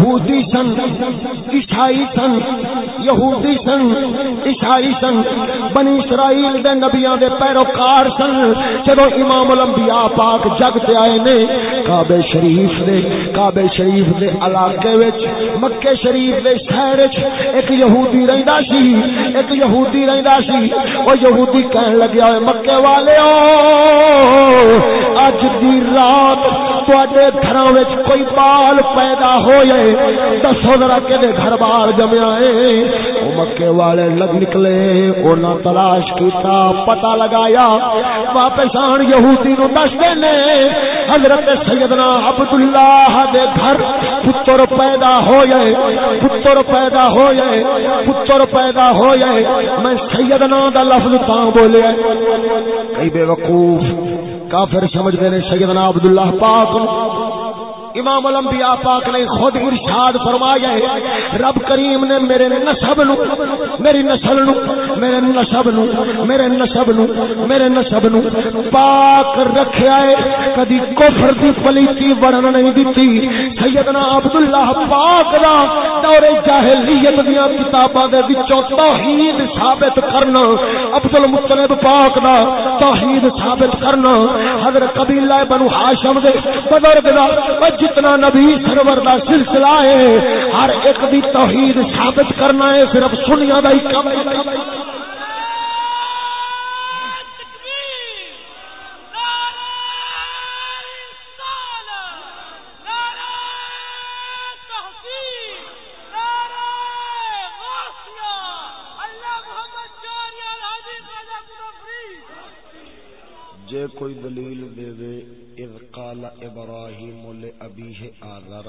یہودی سن، عیسائی سن، یہودی سن، عیسائی سن، بنی اسرائیل دے نبیاں دے پیروکار سن۔ جدو امام الانبیاء پاک جگ تے آئے نے کعبے شریف دے کعبے شریف دے علاقے وچ مکے شریف دے شہر وچ، ایک یہودی رہندا سی، ایک یہودی رہندا سی۔ او یہودی کہن لگیا، اے مکے والے اج دی رات تواڈے گھراں وچ کوئی بال پیدا ہوئے دسو ذرا کہ گھر بار جمیا ہے وہ مکے والے لگ نکلے انہاں تلاش کیتا، پتہ لگایا، واپس آن یہودی نو دس دینے۔ حضرت سیدنا عبداللہ دے گھر پتر پیدا ہو جائے پتر پیدا ہو جائے پتر پیدا ہو جائے میں سیدنا دا لفظ تاں بولیا کئی بے وقوف، کافر سمجھ دے سیدنا عبداللہ پاک امام الانبیاء پاک نے خود ارشاد فرمایا ہے، رب کریم نے میرے نسب نو، میری نسل نو، میرے نسب نو، میرے نسب نو، میرے نسب نو پاک رکھیا ہے۔ کدی کفر دی پلیتی ورن نہیں دتی۔ سیدنا عبداللہ پاک دا دور جاہلیت دیاں کتاباں دے وچوں توحید ثابت کرنا عبد المطلب پاک دا توحید ثابت کرنا۔ حضرت قبیلہ بنو ہاشم دے بزرگ دا جتنا نبی سرور دا سلسلہ ہے، ہر ایک دی توحید ثابت کرنا ہے، صرف سنیا دا ہی کم ہے جے کوئی دلیل دے دے اذ قال ابراہیم لابیہ آذر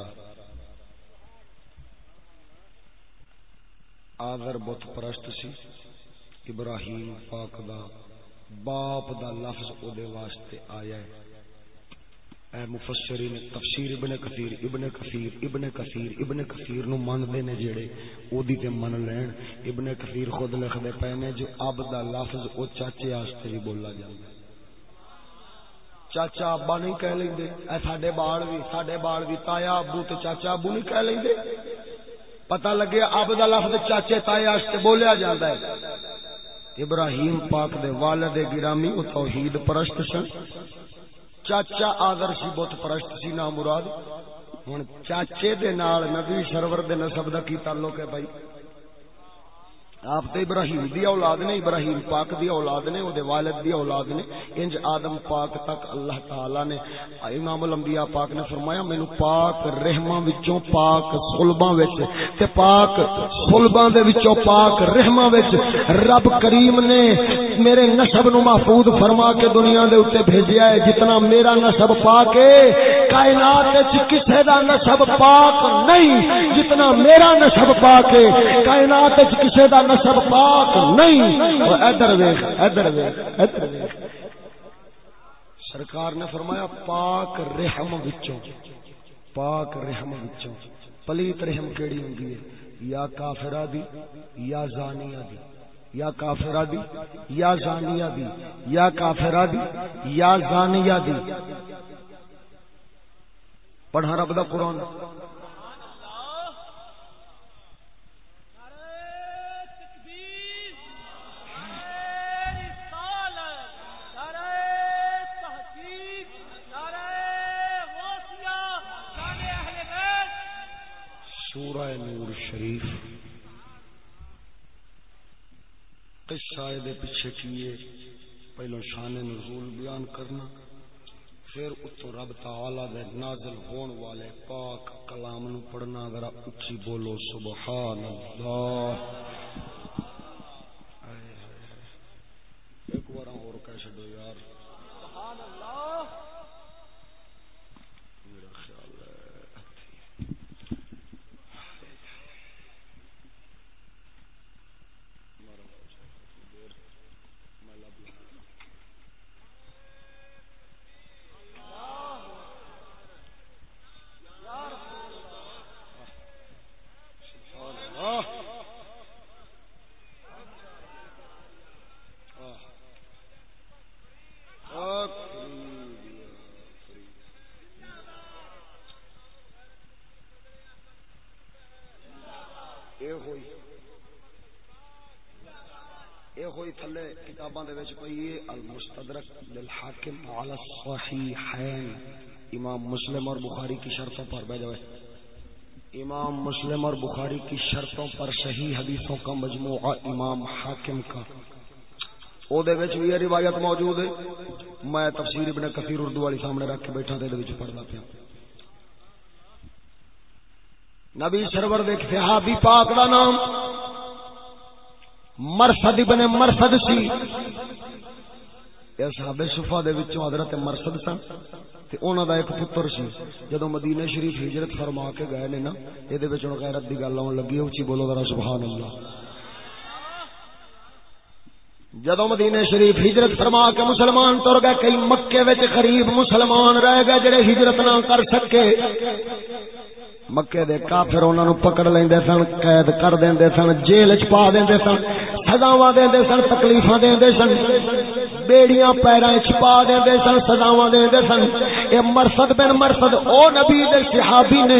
آذر بت پرست سی، ابراہیم پاک دا باپ دا لفظ او دے واسطے آیا ہے۔ اے مفسرین، تفسیر ابن کثیر ابن کثیر ابن کثیر ابن کثیر نو من دے نے جڑے او دی تے من لین۔ ابن کثیر خود لکھ دے پے نے، جو اب دا لفظ او چاچے واسطے بھی بولا جاندا ہے چاچا ابا نہیں کہہ لیں دے اے ساڈے بال بھی ساڈے بال بھی تایا ابو تے چاچا ابو نہیں کہہ لیں دے پتہ لگے اب دا لفظ چاچے تائے واسطے بولیا جاندا ہے۔ ابراہیم پاک دے والد گرامی او توحید پرست سن۔ چاچا آدر سی بت پرست سی نا مراد ہن چاچے دے نال نبی سرور دے نسب دا کی تعلق ہے بھائی۔ آپ تو ابراہیم دی اولاد نے، ابراہیم پاک دی اولاد نے او والد دی اولاد نے، انج آدم پاک تک اللہ تعالی نے، امام الانبیاء پاک نے فرمایا مینوں پاک رحماں وچوں، پاک صلباں وچ، تے پاک صلباں دے وچوں پاک رحماں وچ رب کریم نے میرے نسب نو محفوظ فرما کے دنیا دے اوتے بھیجیا ہے، جتنا میرا نسب پاک ہے کائنات وچ کسے دا نسب پاک نہیں، جتنا میرا نسب پاک ہے، کائنات وچ کسے دا نسب پاک نہیں۔ ادھر ویخ ادھر ویخ ادھر ویخ سرکار نے فرمایا، پاک رحم وچوں، پاک رحم وچوں۔ پلیت رحم کیڑی ہوندی ہے؟ یا کافرہ دی، یا زانیہ دی۔ یا کافرہ دی، یا زانیہ دی۔ یا کافرہ دی، یا زانیہ دی۔ پڑھا رب دا قرآن۔ سورہ نور شریف۔ قصہ دے پیچھے کیے۔ پہلو شان نزول بیان کرنا۔ پھر اتو رب تعالی دے نازل ہون والے پاک کلام نو پڑھنا ذرا اچھی بولو سبحان اللہ ایک بار اور کہہ چھڈو یار۔ کتاباں دے وچ پئی ہے، المستدرک للحاکم علی الصحیحین۔ امام مسلم اور بخاری کی شرطوں پر بھیجا ہے امام مسلم اور بخاری کی شرطوں پر صحیح حدیثوں کا مجموعہ امام حاکم کا۔ او دے وچ بھی روایت موجود ہے۔ میں تفسیر ابن کثیر اردو والی سامنے رکھ کے بیٹھا تے دے وچ پڑھدا پیا۔ نبی سرور دیکھ صحابی پاک دا نام مرسد ابن مرسد سی۔ صحابہ صفا دے وچوں حضرت مرسد سن تے انہاں دا ایک پتر سی۔ جدوں مدینہ شریف ہجرت فرما کے گئے نے نا اے دے وچوں غیرت دی گل اون لگی، اونچی بولو ذرا سبحان اللہ جدو مدینہ شریف ہجرت فرما کے مسلمان تر گئے، کئی مکے وچ قریب مسلمان رہ گئے جڑے ہجرت نہ کر سکے۔ مکے دے کافر انہاں نو پکڑ لیندے سن، قید کر دیندے سن، جیل چ پا دیندے سن۔ سزاواں دیندے سن، تکلیفاں دیندے سن، بیڑیاں پیراں چ پا دیندے سن، سزاواں دیندے سن۔ اے مرصد بن مرصد، او نبی دے صحابی نے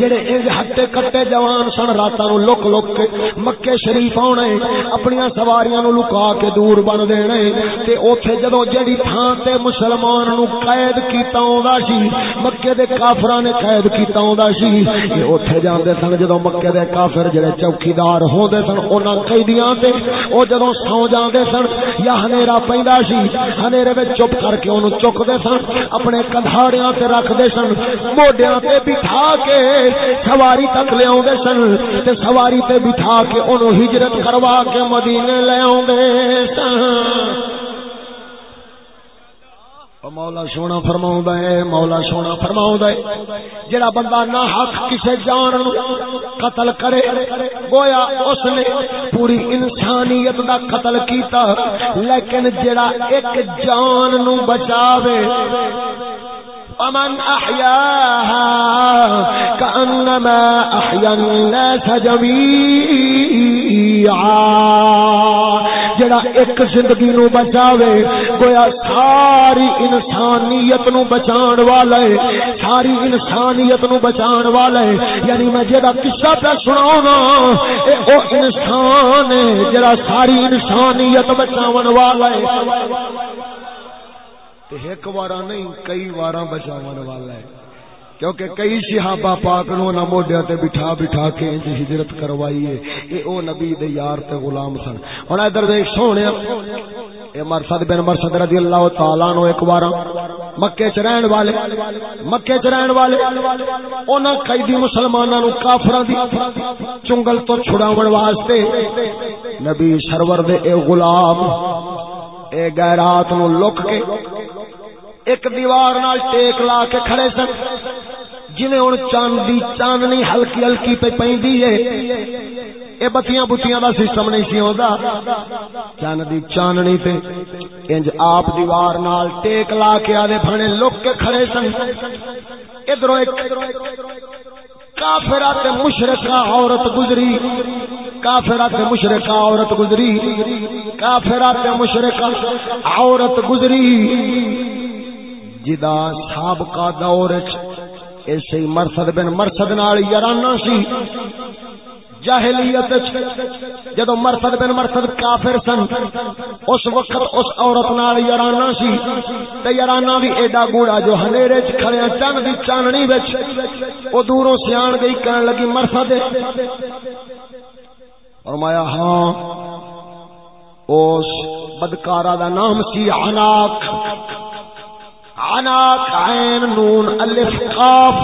جڑے انج ہٹے کٹے جوان سن، راتاں نو لک لک کے مکے شریف اونے اپنی سواریاں نو لکا کے دور بن دینے۔ تے اوتھے جدوں جڑی تھاں تے مسلمان نو قید کیتا ہوندا سی، مکے دے کافراں نے قید کیتا ہوندا سی۔ یہ اوتھے جاندے سن جدوں مکے دے کافر جڑے چوکیدار ہوندے سن، انہاں قیدیاں تے او جدوں سو جاندے سن، یا ہنیرا پیندا سی، ہنیرے وچ چپ کر کے اونوں چکدے سن، اپنے کندھاڑیاں تے رکھدے سن، موڈیاں تے بٹھا کے سواری تک لے سن تے سواری تے بٹھا کے انہوں ہجرت کروا کے مدینے لے اوندے سن۔ مولا سونا فرماؤں ہے، مولا سونا فرماؤں ہے۔ جڑا بندہ نہ حق کسے جان قتل کرے، گویا اس نے پوری انسانیت دا قتل کیتا۔ لیکن جڑا ایک جان نو بچاوے ومن احیاها كانما احيا الناس جميعا۔ جڑا ایک زندگی نو بچاوے، گویا ساری انسانیت نو بچان والا ہے، ساری انسانیت نو بچان والا ہے۔ یعنی میں جڑا قصہ پہ سناؤں اے او انسان ہے جڑا ساری انسانیت بچاون والا ہے۔ ایک وارا نہیں، کئی وارا بچاون والا ہے۔ کیونکہ کئی صحابہ پاک نو نہ موڈیا تے بٹھا بٹھا کے انج ہجرت کروائی ہے۔ اے او نبی دے یار تے غلام سن۔ ہن ادھر دیکھ سونیا اے مرصد بن مرصد رضی اللہ تعالی عنہ ایک بار مکے چ رہن والے، مکے چ رہن والے، انہاں قیدی مسلماناں نو کافراں دی چنگل تو چھڑاون واسطے نبی سرور دے اے غلام اے غیرات نو لک کے ایک دیوار نال ٹیک لا کے کھڑے سن جویں ہن چاندی، چاندنی ہلکی ہلکی پہ پیندی ہے۔ اے بتیاں بتیاں دا سسٹم نہیں سی ہوندا چاندی چاندنی تے انج آپ دیوار نال ٹیک لا کے آدے بھنے لک کے کھڑے سن۔ ادھروں ایک کافرات مشرقہ عورت گزری۔ کافرات مشرقہ عورت گزری۔ کافرات مشرقہ عورت گزری۔ جدا سابقہ دور ایسے مرسد بن مرسد نال یارانہ سی۔ جاہلیت جدو مرسد بن مرسد کافر سن، اس وقت اس عورت نال یارانہ سی تے یارانہ بھی ایڈا گوڑا جو ہنیرے چ کھڑیا، چن دی چاننی وچ، او دوروں سیان گئی کہن لگی مرسد فرمایا ہاں اس بدکارا دا نام سی عناق۔ عناق، عین، نون، الف، قاف۔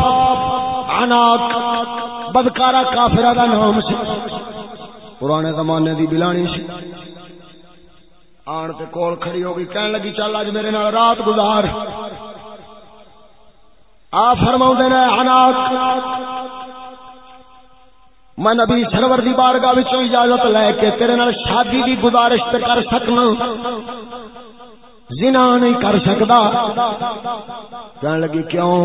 عناق۔ بدکارا کافرہ دا نام سی. پرانے زمانے دی بلانی سی. آن تے کول کھڑی ہو گئی کہن لگی، چل اج میرے نال رات گزار. آ فرماؤں نے عناق میں نبی سرور دی بارگاہ وچوں اجازت لے کے تیرے نال شادی دی گزارش تے کر سکنا. زنا نہیں کر سکتا کہنے لگی، کیوں؟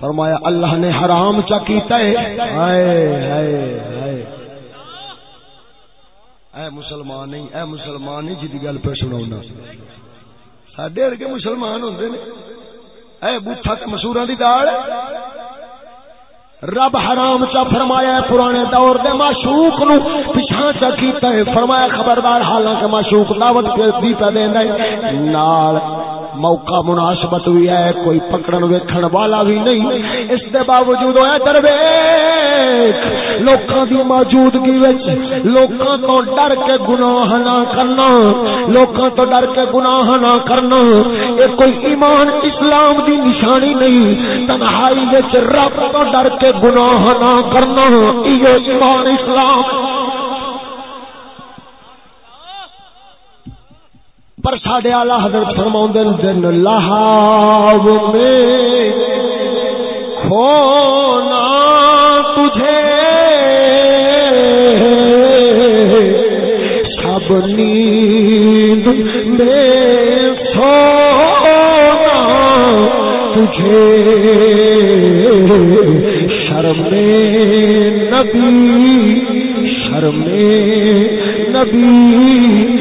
فرمایا، اللہ نے حرام چا کیتا ہے۔ ہائے ہائے ہائے۔ اے مسلمان نہیں، اے مسلمان نہیں جی گل پہ سنا سڈے ارگے مسلمان ہوں نے۔ اے بوٹا مسورا دی دال رب حرام چا فرمایا ہے پرانے دور دے معشوق نو۔ پیچھا چا کیتا ہے؟ فرمایا، خبردار، حالانکہ معشوق دعوت دی پہ دیندا ہے۔ نال موقع مناسبت بھی ہے، کوئی پکڑن ویکھن والا بھی نہیں۔ اس دے باوجود ہویا درویش، لوکاں دی موجودگی وچ لوکاں تو ڈر کے گناہ نہ کرنا، لوکاں تو ڈر کے گناہ نہ کرنا۔ اے کوئی ایمان اسلام دی نشانی نہیں، تنہائی وچ رب تو ڈر کے گناہ نہ کرنا۔ ایو ایمان اسلام۔ پر ساڈے آلہ حضرت فرما دن لہاو میں کھونا تجھے۔ سب نیند میں سونا تجھے۔ شرم نبی شرم نبی۔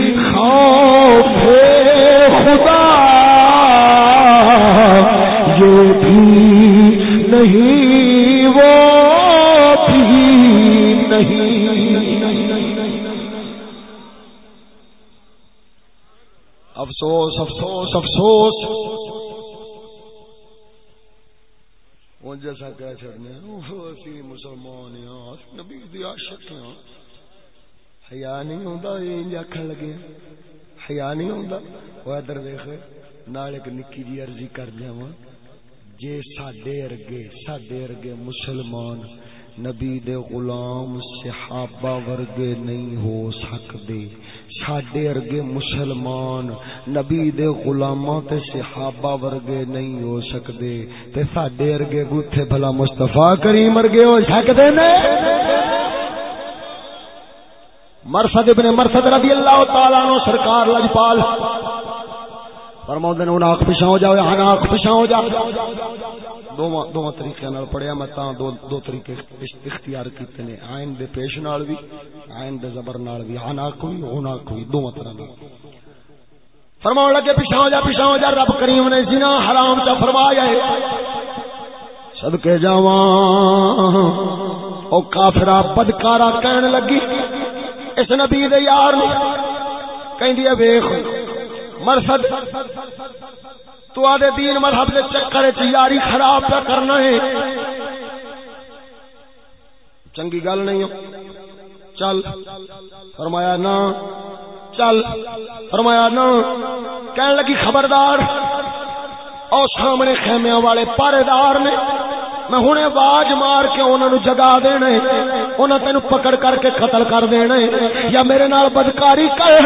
حیا نہیں ہوندا۔ او ادھر ویکھ، نال ایک نکی جی عرضی کر جاواں جے ساڈے ارگے ساڈے ارگے مسلمان نبی دے غلام صحابہ ورگے نہیں ہو سکدے۔ ساڈے ارگے مسلمان نبی دے غلاماں تے صحابہ ورگے نہیں ہو سکدے۔ تے ساڈے ارگے گوتھے بھلا مصطفی کریم ورگے ہو سکدے نے۔ مرسد ابن مرسد رضی اللہ تعالیٰ عنہ سرکار لجپال فرماؤں دن انہاں آنکھ پشاں ہو جاؤ ہاں آنکھ پشاں ہو جاؤ۔ دو دو طریقے نال پڑھیا میں تاں دو دو طریقے اختیار کیتے نے۔ عین دے پیش نال بھی عین دے زبر نال بھی ہاں آنکھ ہوئی ہن آنکھ ہوئی دو طرح نال فرماؤں لگے پشاں ہو جا پشاں ہو جا، رب کریم نے زنا حرام چا فرمایا ہے۔ صدقے جاواں، او کافرہ بدکارا کہن لگی۔ اس نبی دے یار نے کہندی ہے ویکھ مرصد، تو آدے دین مذہب دے چکر وچ یاری خراب پہ کرنا ہے۔ چنگی گل نہیں ہو۔ چل، فرمایا نا۔ چل، فرمایا نا۔ کہن لگی خبردار، او سامنے خیمیاں والے پارے دار نے، میں ہوں آواز مار کے انہوں نے جگا دینا انہاں تین پکڑ کر کے قتل کر دینا یا میرے نال بدکاری کر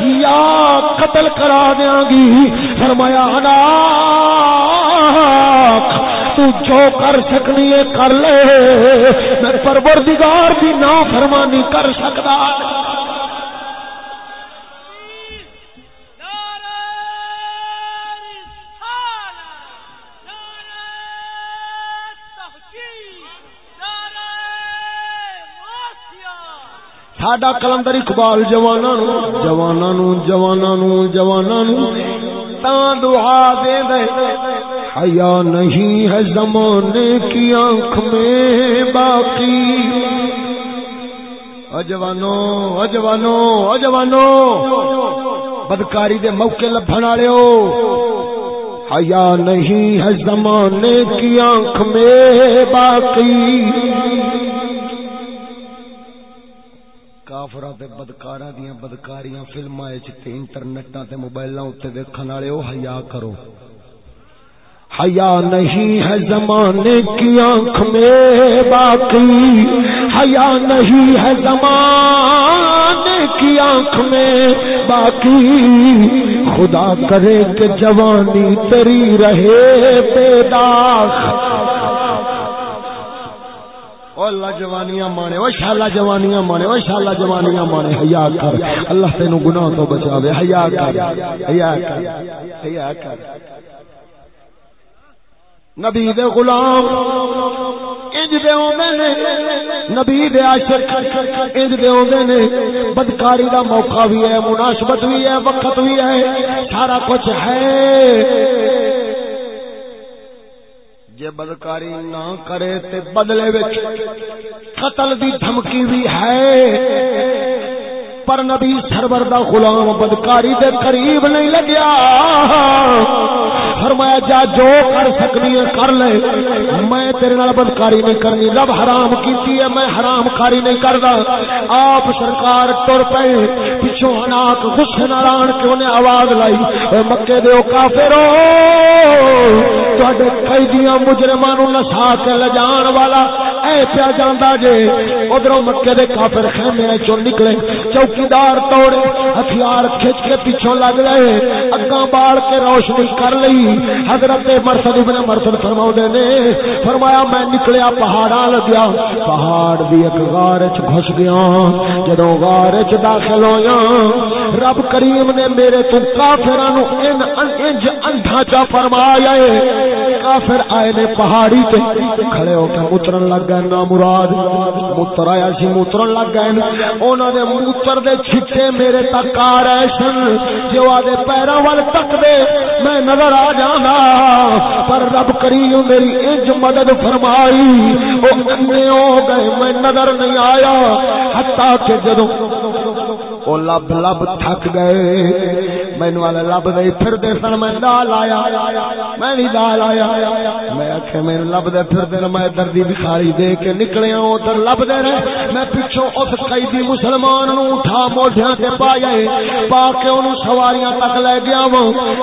یا قتل کرا دیاں گی۔ فرمایا انا تو جو کر سکنی ہے کر لے۔ میں پروردگار دی نہ فرمانی کر سکتا ساڈا کلندر اقبال جوانا نو جوانا نو جوانا نو جوانا نو تا دعا دے دے۔ حیا نہیں ہے زمانے کی آنکھ میں باقی۔ اجوانو اجوانو اجوانو بدکاری دے موقع لبھن والے ہو حیا نہیں ہے زمانے کی آنکھ میں باقی۔ کافرا تے بدکارا دیاں بدکاریاں فلماں وچ تے انٹرنیٹاں تے موبائلاں تے ویکھن والے او حیا کرو حیا نہیں ہے زمانے کی آنکھ میں باقی حیا نہیں ہے زمانے کی آنکھ میں باقی خدا کرے کہ جوانی تری رہے بے داغ اللہ جوانیاں مانے شالا جوانیاں مانے شالا جوانیاں مانے، حیا کر، اللہ تینو گناہ تو بچاوے، حیا کر حیا کر حیا کر۔ نبی دے غلام، انج دے ہوندے نے، نبی دے عاشق، انج دے ہوندے نے، بدکاری دا موقع بھی ہے، مناسبت بھی ہے، وقت بھی ہے، سارا کچھ ہے۔ جے بدکاری نہ کرے تے بدلے وچ قتل دی دھمکی بھی ہے پر نبی سرور دا غلام بدکاری دے قریب نہیں لگیا فرمایا جا، جو کر سکنی ہے کر لے۔ میں تیرے نال بدکاری نہیں کرنی۔ رب حرام کیتی ہے، میں حرام کاری نہیں کردا۔ آپ سرکار ٹر پئے پیچھے اناک غصے نال آن کے انہیں آواز لائی۔ اے مکے دے او کافرو تہاڈے قیدیاں مجرماں نو نسا کے لجان والا۔ اے پیا جاندا جے، ادھروں مکے دے کافر خیمے چوں نکلے، چوکیدار توڑے، ہتھیار کھچ کے پیچھوں لگ رہے اگاں بال کے روشنی کر لئی۔ حضرت مرسد ابن مرسد فرماؤ نے، فرمایا میں نکلیا پہاڑا لگیا پہاڑ دی ایک غار گھس گیا۔ جدو غار داخل ہویا رب کریم نے میرے تو کافرانو ان انج اندھا چا فرمایا ہے۔ کافر آئے نے پہاڑی تے کھڑے ہو کے اترن لگ گئے نا مراد۔ موتر آیا سی موترن لگ گئے انہوں نے موتر دے چھٹے میرے تک آ رہے سن۔ جو آدھے پیروں وال تک دے، میں نظر آ جانا۔ پر رب کریم میری انج مدد فرمائی۔ وہ انے ہو گئے، میں نظر نہیں آیا۔ حتیٰ کہ جدو وہ لب لب تھک گئے مینو والے لب دے پھر دے سن میں دال آیا میں نہیں دال آیا میں آخیا میرے لب دے پھر دے میں دردی بخاری دے کے نکلے ادھر لب دے رہے میں پچھوں اس قیدی مسلمان نو اٹھا موڈیاں تے پایا پا کے انہوں سواریاں تک لے گیا وہ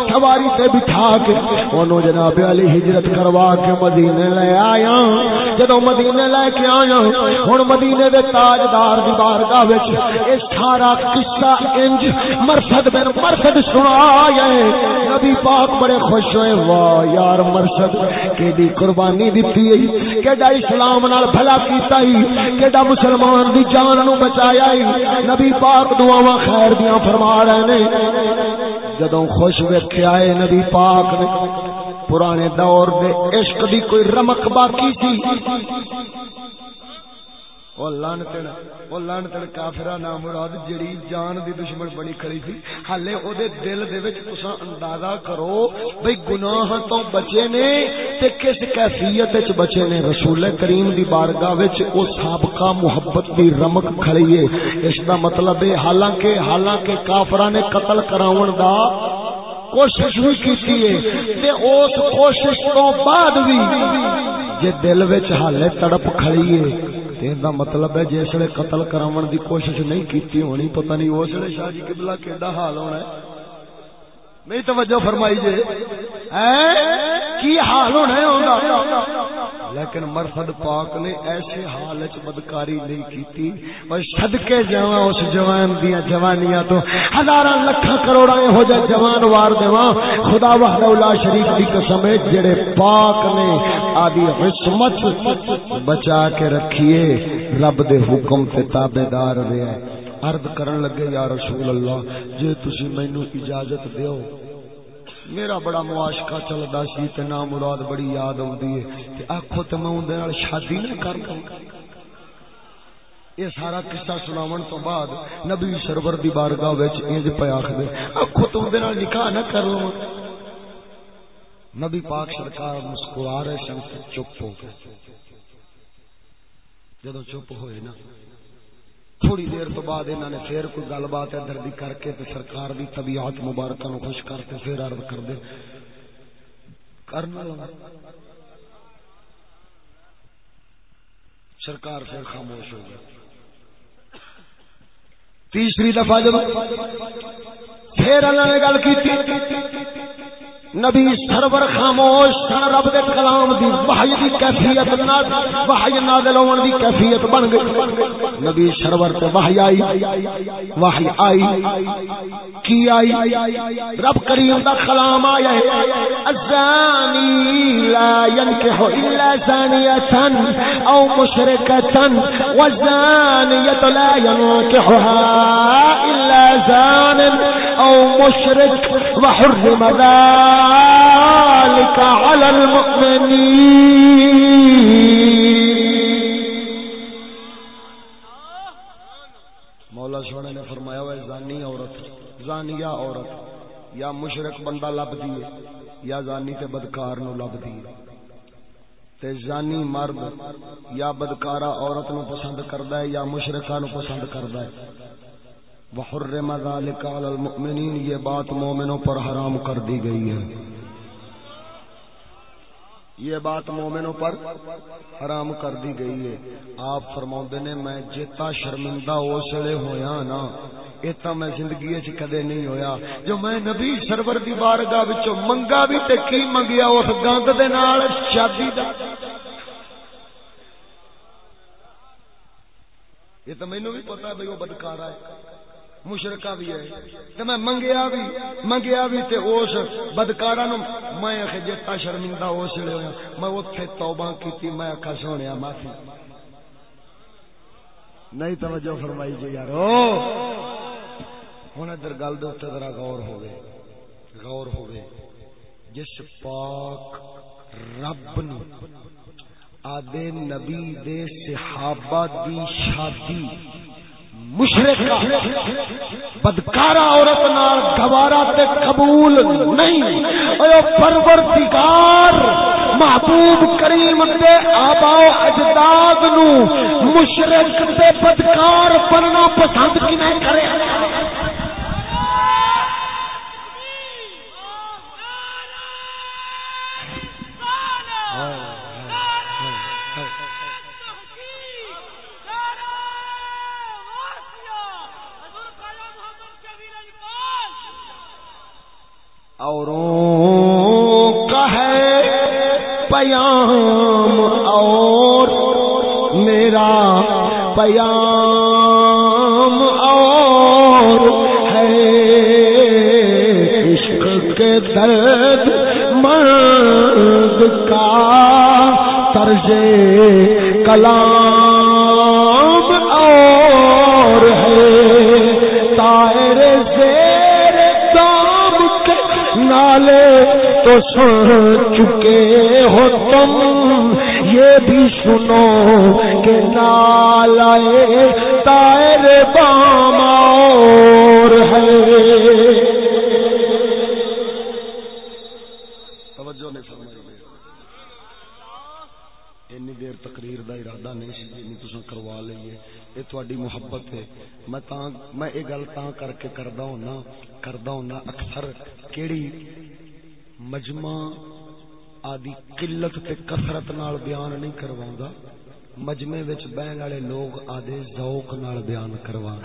سواری تے بٹھا کے انہوں جناب علی ہجرت کروا کے مدینے لے آیا جدو مدینے لے کے آیا ہوں مدینے دے تاجدار دی بارگاہ وچ اے سارا قصہ انج مرشد بن مرشد سنا نبی پاک بڑے خوش ہوئے۔ واہ یار مرشد کہ قربانی دیتی ہے۔ کہ اسلام نال بھلا کیتا ہی کہ مسلمان دی جان نو بچایا ہی نبی پاک دعا خیر دیاں فرما رہے نے۔ جدوں خوش ویکھیا ہے نبی پاک نے، پرانے دور دے عشق دی کوئی رمک باقی تھی۔ وہ لانتن وہ لانتن کافرہ نام مراد جڑی جان دی دشمن بنی کھڑی تھی۔ حالے او دے دل دے وچ تساں اندازہ کرو بھئی گناہ تو بچے نے تے کس کیفیت وچ بچے نے؟ رسول کریم دی بارگاہ وچ او سابقہ محبت دی رمک کھڑی ہے۔ اس دا مطلب ہے، حالانکہ حالانکہ کافراں نے قتل کراون دا کوشش بھی کیتی ہے۔ تے اس کوشش تو بعد بھی جے دل وچ حالے تڑپ کھڑی ہے۔ دا مطلب ہے جسے قتل کراون دی کوشش نہیں کیتی ہونی، پتہ نہیں اس ویلے شاہ جی قبلہ کیڑا حال ہونا ہے۔ نہیں توجہ فرمائی جی۔ کی حال ہونا ہے لیکن مرفد پاک نے ایسے حال چ بدکاری نہیں کیتی۔ اور صدقے جاواں اس جوان دیا جوانیاں تو۔ ہزاراں لکھاں کروڑاں ہو جائے جوان وار دیواں خدا وحدہ لا شریف دی قسم ہے، جڑے پاک نے آدی عصمت بچا کے رکھیے، رب دے حکم تے تابعدار رہے۔ عرض کرن لگے، یا رسول اللہ، جے تسی مینوں اجازت دیو میرا بڑا معاشقہ چلدا سی تے نام مراد بڑی یاد اوندی ہے تے آکھو تے میں اون دے نال شادی نہ کر دوں یہ سارا قصہ سناون تو بعد نبی سرور دی بارگاہ وچ انج پے آکھدے آکھو تے اون دے نال نکاح نہ کر لوں نبی پاک سرکار مسکرا رہے سن چپ ہو گئے۔ جدو چپ ہوئے نا تھوڑی دیر تو بعد انہوں نے پھر کوئی گل بات ادھر دی کر کے تے سرکار دی طبیعت مبارکہ نو خوش کرتے پھر عرض کر دے۔ کرنا سرکار پھر خاموش ہو گیا تیسری دفعہ جب پھر اللہ نے گل کی نبی سرور خاموش سن، رب دے کلام دی وحی دی کیفیت نال، وحی نازل ہون دی کیفیت بن گئی۔ نبی سرور تے وحی آئی وحی آئی، کی آئی؟ رب کریم دا کلام آیا ہے، الزانی لا ينكح الا زانیه او مشرکه والزانیه لا ينكحها الا زان او مشرک، وحرم ذلك ذلك على المؤمنين. مولا سونے نے فرمایا وہ زانی عورت، زانیہ عورت، یا مشرک بندہ لب دیے یا زانی تے بدکار نو لب دیے تے زانی مرد یا بدکارا عورت نو پسند کردا ہے یا مشرکہ نو پسند کردا ہے۔ وحرم ذلك على المؤمنین یہ بات مومنوں پر حرام کر دی گئی ہے۔ یہ بات مومنوں پر حرام کر دی گئی ہے۔ آپ فرماؤں نے، میں جیتا شرمندہ اس لیے ہویا نا ایتا میں زندگی وچ کدے نہیں ہویا۔ جو میں نبی سرور دی بارگاہ وچوں منگا بھی تے کی منگیا، اس گند دے نال شادی دا۔ یہ تو مینوں بھی پتہ ہے بھئی وہ بدکارا ہے۔ مشرکہ بھی ہے۔ تے میں منگیا بھی منگیا بھی تے اس بدکارا نو میں اکھے جتا شرمندہ اس لیے ہویا میں اوتھے توبہ کیتی، میں اکھا سونیا معافی۔ نہیں توجہ فرمائی جی یارو۔ ہوں ادھر گل دے ذرا غور ہوئے غور ہوئے جس پاک رب نو آدے نبی دے صحابہ دی شادی مشرق بدکارا عورت نال گوارا تے قبول نہیں۔ او پروردگار، محبوب کریم تے آبا اجداد نو مشرق تے بدکار بننا پسند کی نہیں کرے؟ اوروں کا ہے پیام اور میرا پیام اور ہے عشق کے درد مرد کا طرز کلام چکے بیان نہیں کرواوندا مجمع وچ بہن والے لوگ آدے ذوق نال بیان کروان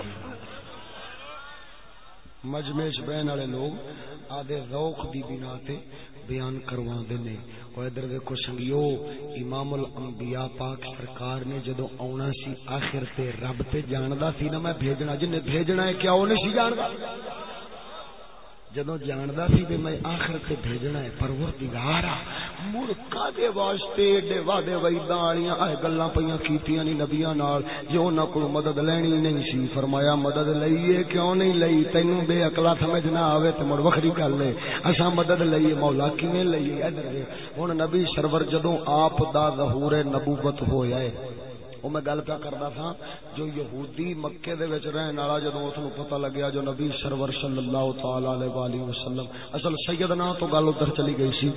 مجمع وچ بہن والے لوگ آدے ذوق دی بنا تے بیان کرواندے نے۔ او ادھر ویکھو سنگیو، امام الانبیاء پاک سرکار نے جدو آنا سی آخر تے رب تے جاندا سی نا، میں بھیجنا جن بھیجنا ہے کیا او نہیں سی جاندا؟ جدو جاندا سی کہ میں آخر تے بھیجنا ہے، پروردگار مڑ کادے واسطے ایڈے وعدے وعیداں والیاں اے گلاں پیاں کیتیاں نہیں نبیاں نال جو انہاں کول مدد لینی نہیں سی، فرمایا مدد لئیے، کیوں نہیں لئی؟ تینوں بے عقلا سمجھ نہ آوے تے مڑ وکھری گل ہے۔ اساں مدد لئیے، مولا کیویں لئیے؟ ادھر ہن نبی سرور جدوں آپ دا ظہور نبوت ہویا ہے وہ میں گل پیا کردا تھا جو یہودی مکے دے وچ رہن والا جدوں اس نو پتہ لگیا جو نبی سرور صلی اللہ تعالی علیہ والہ وسلم، اصل سیدنا تو گل ادھر چلی گئی سی،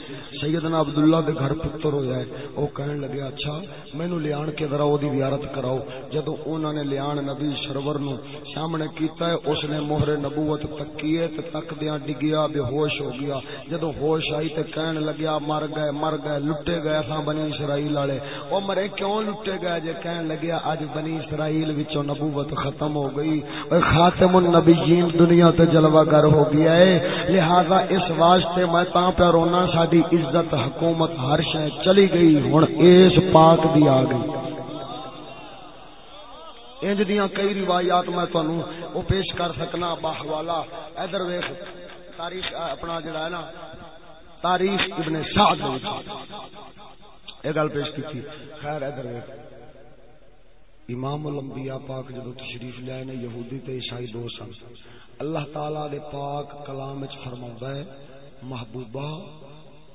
سیدنا عبداللہ دے گھر پتر ہویا ہے، او کہن لگا اچھا مینوں لیان کے ذرا اودی زیارت کراؤ جدوں انہاں نے لیان نبی سرور نو سامنے کیتا ہے، اس نے مہر نبوت تکیے تے تک دیاں ڈگیا، بے ہوش ہو گیا۔ جدوں ہوش آئی تے کہن لگیا، مر گئے مر گئے، لٹے گئے تھا بنی اسرائیل والے او مرے، کیوں لٹے گئے؟ جے کہن لگیا اج بنی اسرائیل وچوں نبوت ختم ہو گئی اور خاتم النبیین دنیا تے جلوہ گر ہو گیا ہے۔ لہذا اس واسطے میں تاں پہ رونا ساڈی عزت، حکومت ہر شے چلی گئی۔ ہن اس پاک دی آ گئی۔ انج دیاں کئی روایات میں تانوں او پیش کر سکنا باحوالا ادھر ویکھ، تاریخ، اپنا جڑا ہے نا، تاریخ ابن سعد دے وچ یہ گل پیش کی خیر، ادھر ویکھ۔ امام الانبیاء پاک جدو تشریف لائے نے، یہودی تے عیسائی دو سن۔ اللہ تعالی دے پاک کلام وچ فرماوندا ہے، محبوبہ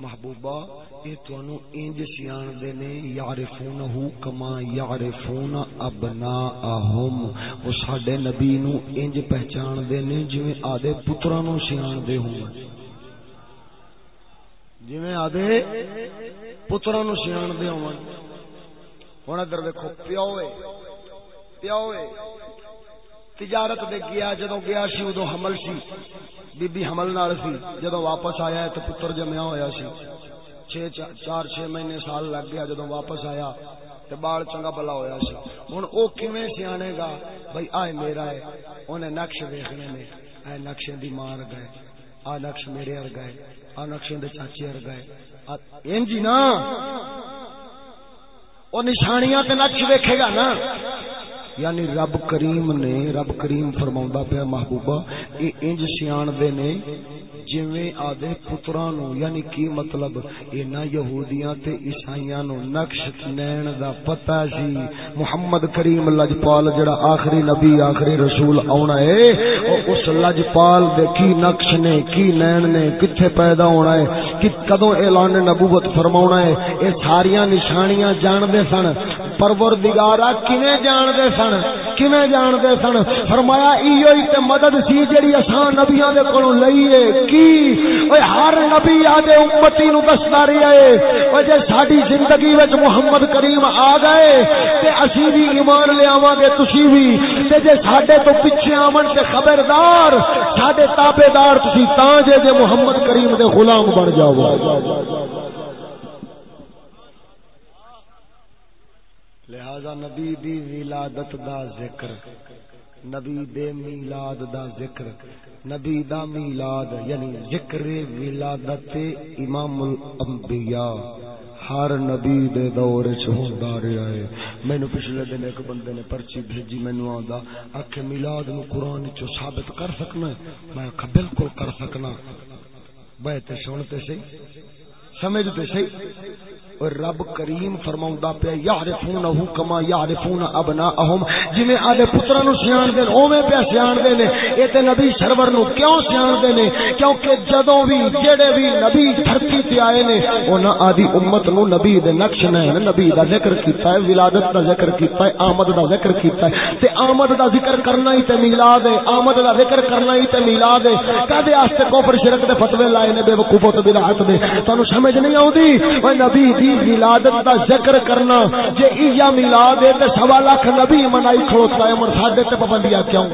محبوبہ، اے تانوں انج سیان دے نے یعرفونہ کما یعرفون ابناءہم۔ او ساڈے نبی نو انج پہچان دے نے، جویں آدے پتراں نو سیان دے ہون جی آدھے پترا نو سیاح دے ہوں۔ ہوں ادھر ویکو پیو پیو تجارت دے گیا جدو گیا سی ادو حمل سی۔ بی بی حمل نال سی جدو واپس آیا ہے تو پتر جمیا ہوا سی۔ چھ چار چھ مہینے سال لگ گیا جدو واپس آیا تے بال چنگا بلا ہویا سی۔ ہن او کیویں سیانے گا؟ بھائی آئے میرا ہے اونے نقش ویکھنے نے۔ اے نقشے دی مار گئے آ نقش میرے ار گئے آ نقشے دے چاچے ار گئے انج جی نا؟ وہ نشانیاں تے نقش ویکھے گا نا۔ یعنی رب کریم نے، رب کریم فرما پیا محبوبہ یہ انج سیان دے نے، جویں آدھے پتراں نو یعنی کی مطلب؟ اینا یہودیاں تے عیسائیاں نو نقش نین دا پتہ سی محمد کریم لجپال جڑا آخری نبی، آخری رسول آنا ہے، او اس لجپال دے کی نقش نے، کی نین نے، کتھے پیدا ہونا ہے کہ کدوں اعلان نبوت فرماونا ہے، اے ساریاں نشانیاں جان دے سن۔ پروردگارا کنے جان دے سن؟ کنے جان دے سن؟ فرمایا ایو ہی تے مدد سی جڑی اساں نبیاں دے کولوں لئیے کی؟ اوے ہر نبی آدے امتی نو دسدا رہیا اے او جے ساڈی زندگی وچ محمد کریم آ گئے، تے اسی بھی ایمان لے آواں گے تسی بھی تے جے ساڈے تو پیچھے آون تے خبردار، ساڈے تابعدار تسی تاں جے جے محمد کریم دے غلام بن جاؤ۔ لہذا نبی دی ولادت دا ذکر، نبی دے میلاد دا ذکر، نبی دا میلاد یعنی ذکر ولادت امام الانبیاء ہر نبی دے دور چ ہوندا رہیا ہے۔ مینو پچھلے دن ایک بندے نے پرچی بھیجی مینو آندا اکھ میلاد نو قران چ ثابت کر سکنا میں کہ بالکل کر سکنا۔ بیٹھے سنتے صحیح؟ سمجھتے صحیح؟ اور رب کریم فرماوندا پیا یعرفونہ کما یعرفون ابناءہم، جویں آدے پتراں نو سیان دے اوویں پیا سیان دے نے، اے تے نبی سرور نو کیوں سیان دے نے، کیونکہ جدوں بھی جڑے بھی نبی دھرتی تے آئے نے انہاں آدی امت نو نبی دے نقش نے نبی دا ذکر کیتا ہے، ولادت دا ذکر کیتا ہے، آمد دا ذکر کیتا ہے، تے آمد دا ذکر کرنا ہی تے میلاد ہے، آمد دا ذکر کرنا ہی تے میلاد ہے، کدے واسطے کوفر شرک دے فتوی لائے نے بے وقوفوں تے بدعت دے، تانوں سمجھ نہیں اوندی اوے نبی دی ولادت دا ذکر کرنا، جے ایا میلاد ہے تے سوا لاکھ نبی منائی کھڑوتا ہے مر ساڈے تے پابندیاں کیوں؟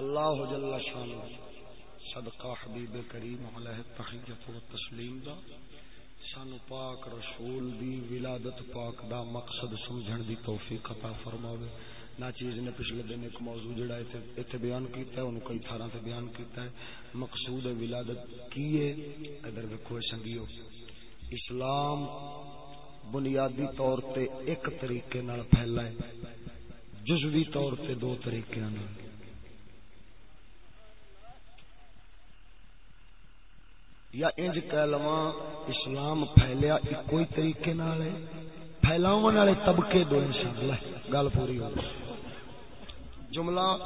اللہ جل شان صدقہ حبیب کریم علیہ التحیت و تسلیم دا، سانو پاک رسول دی ولادت پاک دا مقصد سمجھن دی توفیق عطا فرماوے۔ نا چیز نے پچھلے دن ایک موضوع جڑا اتنے بیان کیتا ہے، انہوں کئی تھارا تے بیان کیتا ہے۔ مقصود ولادت کی ہے؟ ادھر ویکھو سنگیو۔ اسلام بنیادی طور تے ایک طریقے نال پھیلا ہے۔ جزوی طور تے دو طریقے نال۔ یا انج کہہ لواں، اسلام پھیلیا ایک کوئی طریقے نال ہے۔ پھیلاون والے طبقے دو انشاءاللہ، گل پوری ہو جملہ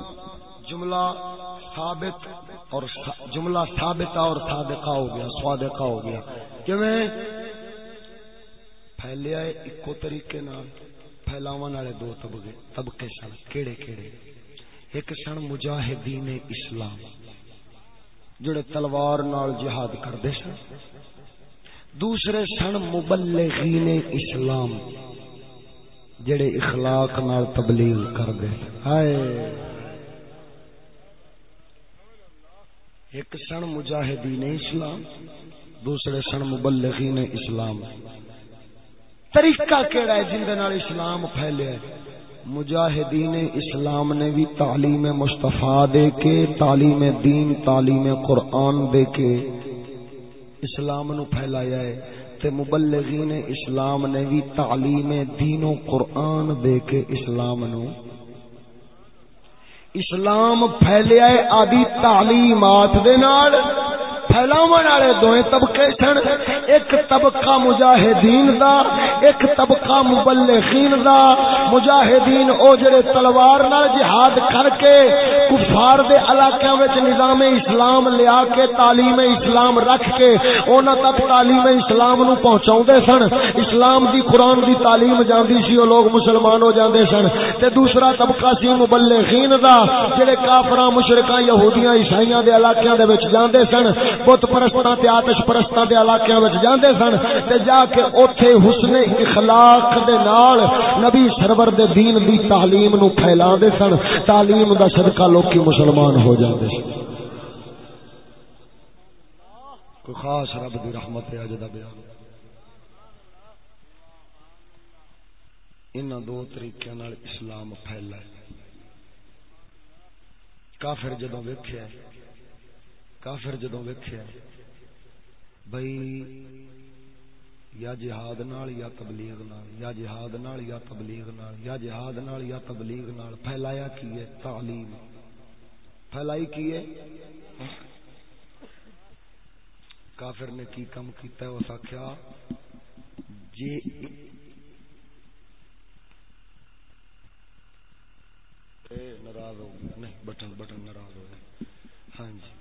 جملہ ثابت اور جملہ ثابتہ اور صادقہ ہو گیا، صادقہ ہو گیا۔ کیویں؟ پھیلیا ہے اکو طریقے نال، پھیلاون والے دو طبقے طبقے سن، کیڑے کیڑے؟ ایک سن مجاہدین اسلام، جڑے تلوار نال جہاد کردے سن۔ دوسرے سن مبلغین اسلام۔ جڑے اخلاق نال تبلیغ کر دے ہائے۔ ایک سن مجاہدین اسلام، دوسرے سن مبلغین اسلام۔ طریقہ کیڑا ہے جن دے نال اسلام پھیلیا ہے؟ مجاہدین اسلام نے بھی تعلیم مصطفیٰ دے کے، تعلیم دین، تعلیم قرآن دے کے اسلام نو پھیلایا ہے۔ تے مبلغین اسلام نے بھی تعلیم دین و قرآن دے کے اسلام نو۔ اسلام پھیلیا ہے آدی تعلیمات دے نال۔ پھیلاون والے دوئے طبقے سن ایک طبقہ مجاہدین دا، ایک طبقہ مبلغین دا۔ مجاہدین او جڑے تلوار نال جہاد کر کے کفار دے علاقے وچ نظام اسلام لیا کے، تعلیم اسلام رکھ کے انہاں تک تعلیم اسلام نو پہنچاوندے سن۔ اسلام دی قرآن دی تعلیم جاندی سی، او لوگ مسلمان ہو جاندے سن۔ تے دوسرا طبقہ سی مبلغین دا، جڑے کافراں، مشرکاں، یہودیاں، عیسائیاں دے علاقیاں دے وچ جاندے سن۔ بت پرستاں تے آتش پرستاں دے علاقیاں وچ جاندے سن تے جا کے اوتھے حسن اخلاق دے نال نبی سرور دے دین دی تعلیم نو پھیلاندے سن۔ تعلیم دا صدقہ لوکی مسلمان ہو جاندے سن۔ کوئی خاص رب دی رحمت ہے اج دا بیان۔ ان دو طریقے نال اسلام پھیلا ہے۔ کافر جدوں ویکھیا کافر جدوں ویکھیا بھئی یا جہاد نال یا تبلیغ نال، یا جہاد نال یا تبلیغ نال، یا جہاد نال یا تبلیغ نال، پھیلایا کی ہے تعلیم؟ پھیلائی کی ہے؟ کافر نے کی کم کیتا ہے؟ اس آخیا جی ناراض ہو گیا۔ نہیں، بٹن بٹن ناراض ہو گئے ہاں جی۔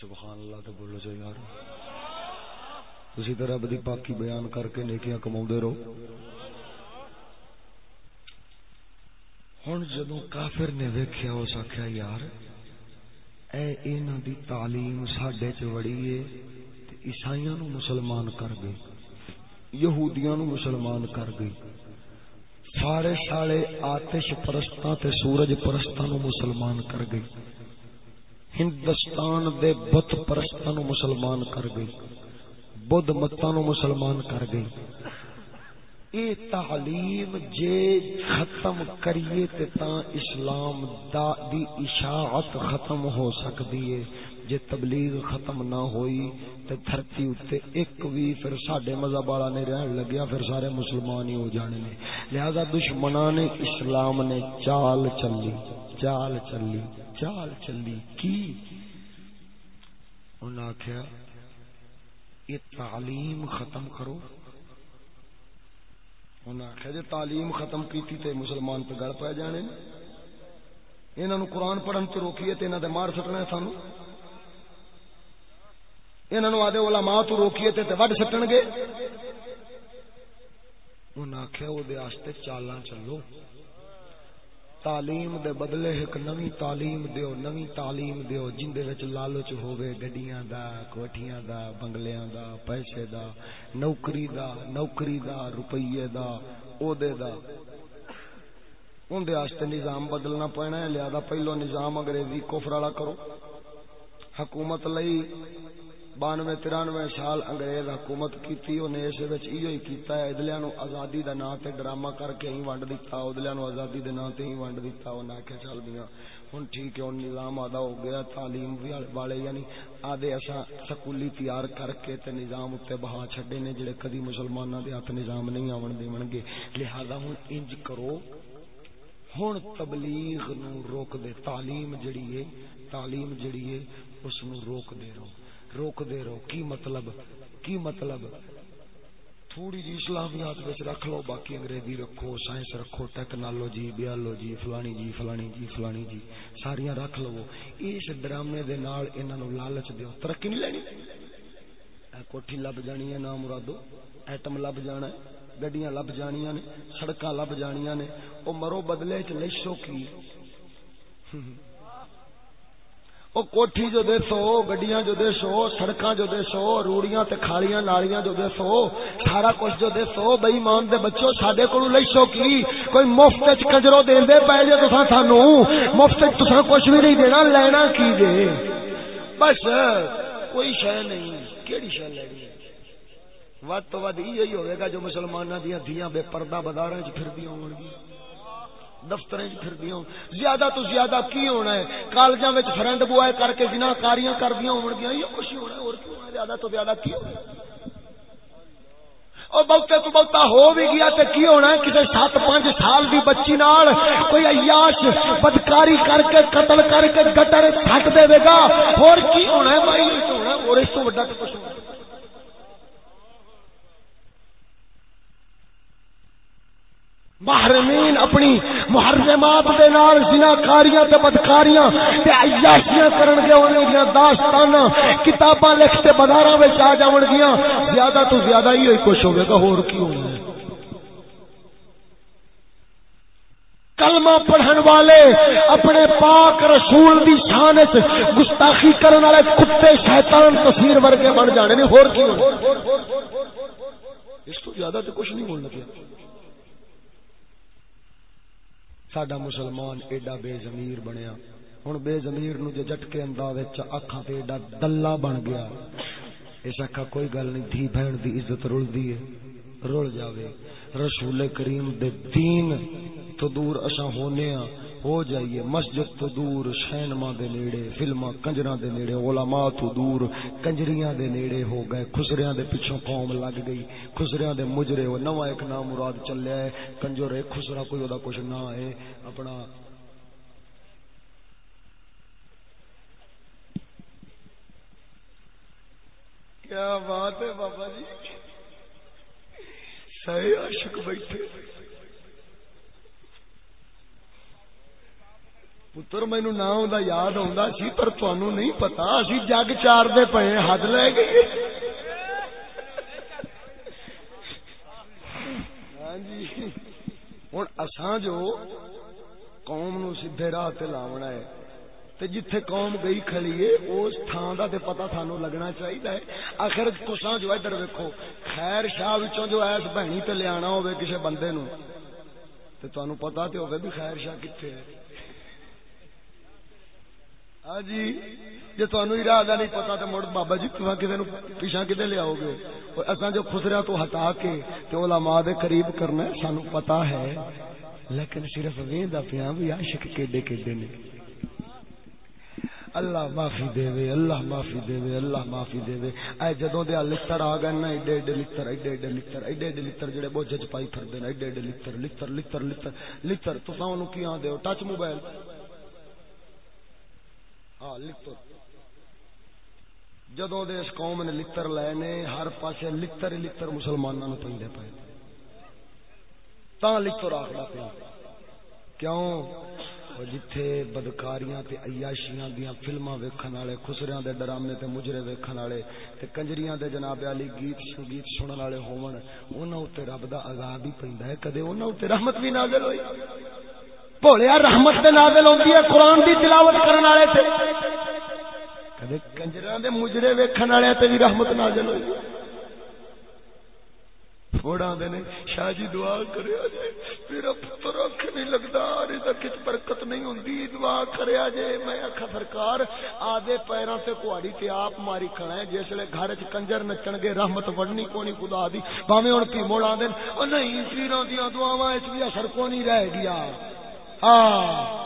سبحان اللہ تو بولو جو یار تھی تو رب دی پاکی بیان کر کے نیکیاں کما رہو۔ ہوں جدو کافر نے ویکیا اس آخیا یار، اے اینا دی تعلیم ساڈے چ وڑی ہے عیسائیاں نو مسلمان کر گئی یہودیاں نو مسلمان کر گئی سارے سارے آتش پرستاں تے سورج پرستاں نو مسلمان کر گئی ہندوستان دے بت پرستاں نو مسلمان کر گئی، بدھ متاں نو مسلمان کر گئی۔ اے تعلیم جے ختم کریے تے تا اسلام دا دی اشاعت ختم ہو سکدی ہے۔ جے تبلیغ ختم نہ ہوئی تے دھرتی اتے ایک بھی پھر ساڈے مذہب والا نے رہن لگیا، پھر سارے مسلمان ہی ہو جانے نے۔ لہذا دشمنان نے اسلام نے چال چلی چال چلی۔ چال چلی کی؟ انہاں آخیا یہ تعلیم ختم کرو۔ انہاں آخیا جی تعلیم ختم کیتی تے مسلمان پہ گل پہ جانے انہاں نو قرآن پڑھن تو روکیے تے انہاں دے مار سکنا ہے سانو۔ انہوں آدھے علماء تو روکیے تے وڈ سٹن گے۔ انہاں آخیا وہ چالاں چلو۔ تعلیم دے بدلے، ایک نوی تعلیم دیو، نوی تعلیم دیو جن دے وچ لالچ ہوے گڈیاں دا، کوٹھیاں دا، بنگلیاں دا، پیسے دا، نوکری دا نوکری دا، روپیے دا، عہدے دا۔ ان دے واسطے نظام بدلنا پینا ہے، لہذا پہلو نظام انگریزی کفر والا کرو۔ حکومت لئی بانوے، ترانوے سال انگریز حکومت کیتی انہیں اس وچ ایو ہی کیتا ہے ادلیاں نو آزادی دا نام تے ڈرامہ کر کے ہی ونڈ دیتا ادلیاں نو آزادی دے نام تے ہی ونڈ دیتا انہاں آکھیا چل دیاں۔ ہن ٹھیک ہے، ہن نظام آدا ہو گیا، تعلیم والے یعنی آدھے اساں سکولی تیار کر کے تے نظام تے بہا چھڈے نے، جڑے کدی مسلماناں دے ہاتھ نظام نہیں آون دیون گے۔ لہذا ہن انج کرو، ہن تبلیغ نو روک دے، تعلیم جڑی ہے، تعلیم جڑی ہے، اس نو روک دے رہو۔ روک دے رہو۔ کی مطلب؟ کی مطلب؟ تھوڑی جی اسلامیات بچ رکھ لو، باقی انگریزی رکھو، سائنس رکھو، ٹیکنالوجی، بیالوجی، فلانی جی فلانی جی فلانی جی ساریاں رکھ لو۔ اس ڈرامے دے نال انہاں نو لالچ دیو۔ ترقی نہیں لینی؟ اے کوٹھی لب جانی ہے نا مرادو۔ ایٹم لب جانا ہے، گڈیاں لب جانیاں نے، سڑکاں لب جانیاں نے۔ او مرو بدلے چ لیشو کی او کوٹھی جو دے سو، گڈیاں جو دے سو، سڑکاں جو دے سو، روڑیاں تے کھالیاں، نالیاں جو دے سو، سارا کچھ جو دے سو بے ایمان دے بچو، ساڈے کولو لئی سو کی کوئی مفت وچ کنجرو دیندے پے جے تساں سانو۔ مفت وچ تساں کچھ بھی نہیں دینا، لینا کی جے؟ بس، کوئی شے نہیں۔ کیڑی شے لینی؟ ود تو ود یہ ہوئے گا جو مسلماناں دیاں دیاں بے پردہ بازاراں وچ پھردیاں ہون گی۔ دفتر زیادہ تو زیادہ کی ہونا ہے؟ کالجاں فرنڈ بوائے کر کے جنہ کاریاں کر دیا ہو یہ کچھ ہونا ہے، اور کیوں ہونا زیادہ تو زیادہ کی ہونا اور بہتے تو بہتا ہو بھی گیا تو کی ہونا ہے؟ کسی سات پانچ سال کی بچی نال کوئی عیاش بدکاری کر کے، قتل کر کے گٹر تھک دے گا۔ اور کی ہونا ہے بھائی؟ ہونا اور اس کو وڈا کچھ ہونا محرمین اپنی محرمات دے نال زناکاریاں تے بدکاریاں تے عیاشیاں کرن گے، انہاں دی داستاناں، کتاباں لکھ تے بازاراں وچ آ جاون گیاں۔ زیادہ تو زیادہ ہی کچھ ہوے گا، ہور کی ہونا ہے کلمہ پڑھن والے اپنے پاک رسول دی شان وچ گستاخی کرن والے کتے، شیطان تصویر ورگے بن جانے نہیں ہور کی ہونا اس تو زیادہ تو کچھ نہیں بولنا پیا سڈا مسلمان ایڈا بے زمیر بنیا۔ ہوں بے زمیر نو جے جٹکے انداز اکھاں تے ایڈا دلہ بن گیا۔ اس آخا کوئی گل نہیں، دھی بہن دی عزت رل دی ہے، رل جاوے۔ رسول کریم دے دین تو دور اساں ہونے ہاں۔ ہو جائیے، مسجد تو دور، سینما دے نیڑے فلما کنجرا دے نیڑے، علماء تو دور، کنجریاں دے نیڑے ہو گئے، خسریاں دے پیچھوں قوم لگ گئی، خسریاں دے مجرے، وہ نواں ایک نام مراد چلیا ہے کنجر ہے خسرا کوئی ادا کچھ نہ ہے اپنا کیا بات ہے بابا جی؟ صحیح عاشق بیٹھے۔ پتر مینو نہ یاد سی پر تہن نہیں پتا اسی جگ چار دے پے حد لے گئے ہاں جی ہوں اساں جو قوم نو سیدھے راہ تے لاونا ہے تے جتھے قوم گئی کھڑی ہے اس تھان دا تے پتہ سانو لگنا چاہیے آخر تساں جو ادھر ویکھو خیر شاہ وچوں جو ایس بہنی تے لیانا ہوے کسے بندے نو تے تانوں پتہ تے ہوے بھی خیر شاہ کتنے ہے ہاں جی جی تمہیں ارادہ نہیں پتا تو مڑ بابا جی تم کسی نو پیچھا کدے لیاؤ گے؟ اصا جو خسریا تو ہٹا کے تو علماء دے قریب کرنا سانو پتا ہے۔ لیکن صرف ویندا پیا بھی عاشق کیڈے کیڈے نے۔ اللہ معافی دے وے اللہ معافی دے وے اللہ معافی دے۔ وے اے جدوں دے لتر آ گئے نا، ایڈے ایڈے لتر، ایڈے ایڈے لتر، ایڈے ایڈے لتر جڑے بوجھ چ پائی پھردے نے۔ ایڈے ایڈے لتر لتر لتر لتر لتر۔ تساں اونوں کی آندے ہو؟ ٹچ موبائل ہاں لتر جدو دے اس قوم نے لتر لے نے ہر پاسے لتر لتر مسلمانوں نے پہنتے پے۔ تا لتر آخر پیا۔ کیوں؟ جتھے بدکاریاں تے عیاشیاں دیاں فلماں ویکھن والے، خسریاں دے ڈرامے تے مجرے ویکھن والے تے کنجریاں دے جناب علی گیت سنگیت سنن والے ہون، انہاں تے رب دا عذاب ہی پیندا ہے۔ کدے انہاں تے رحمت بھی نازل ہوئی؟ بولیا رحمت دے نازل ہوندی ہے قرآن دی تلاوت کرن والے تے کدے کنجراں دے مجرے ویکھن والے تے بھی رحمت نازل ہوئی تھوڑا دے نے شاہ جی دعا کریا جے میرا پتر اکھ نہیں لگدا رزق وچ برکت نہیں ہوندی دعا کریا جے میں اکھ سرکار آدے پیراں تے کوڑی تے آپ ماری کھڑا ہے جس لے گھر وچ کنجر نچن گے رحمت وڑنی کونی خدا دی باویں ہن کی موڑا دین او نہیں پیراں دیاں دعاواں وچ بھی اثر کونی رہ گیا ہاں۔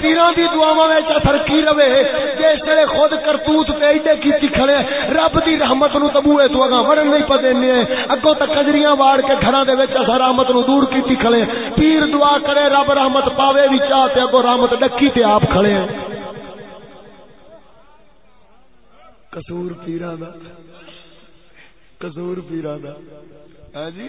پیران دی دعا اثر کی رہے۔ جس ویلے خود کرتوت پہ کیتی کھڑے، رب دی رحمت نو تبوے تو اگاں ورن نہیں پہ دینے اگوں تک کجریاں واڑ کے گھراں دے وچ اثر رحمت نو دور کیتی کھڑے۔ پیر دعا کرے، رب رحمت پاوے وی چاہ تے اگوں رحمت ڈکی تے آپ کھڑے ہاں۔ قصور پیراں دا۔ قصور پیراں دا۔ ہاں جی؟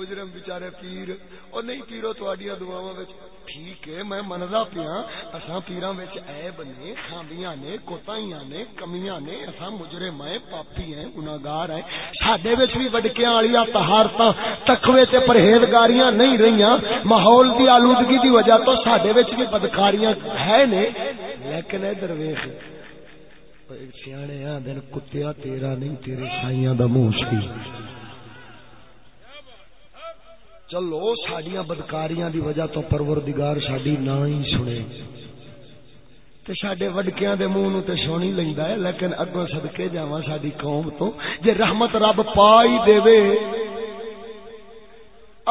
مجرم بیچارے پیر۔ اور نہیں پیرو، تواڈیاں دعاواں وچ۔ ٹھیک ہے، میں مندا پیا اساں پیراں وچ عیب نے، خامیاں نے، کوتاہیاں نے، کمیاں نے، اساں مجرم ہیں، پاپی ہیں، گناہگار ہیں۔ ساڈے وچ بھی وڈکیاں والیاں طہارتاں تقوی تے پرہیزگاریاں نہیں رہیاں۔ ماحول دی آلودگی دی وجہ تو ساڈے وچ بھی بدکاریاں ہے نے۔ لیکن ادھر ویکھ سیانے آدھے کتیا تیرا نہیں، تیرے سائیاں دا منہ چلو سڈیا بدکاریاں دی وجہ تو پروردگار ساڈی نہ ہی سنے۔ تے سڈے وڈکیاں دے منہ نو تے سونی لیندا ہے، لیکن اگوں صدکے جاواں ساڈی قوم تو۔ جے رحمت رب پا ہی دے